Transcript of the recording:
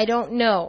I don't know.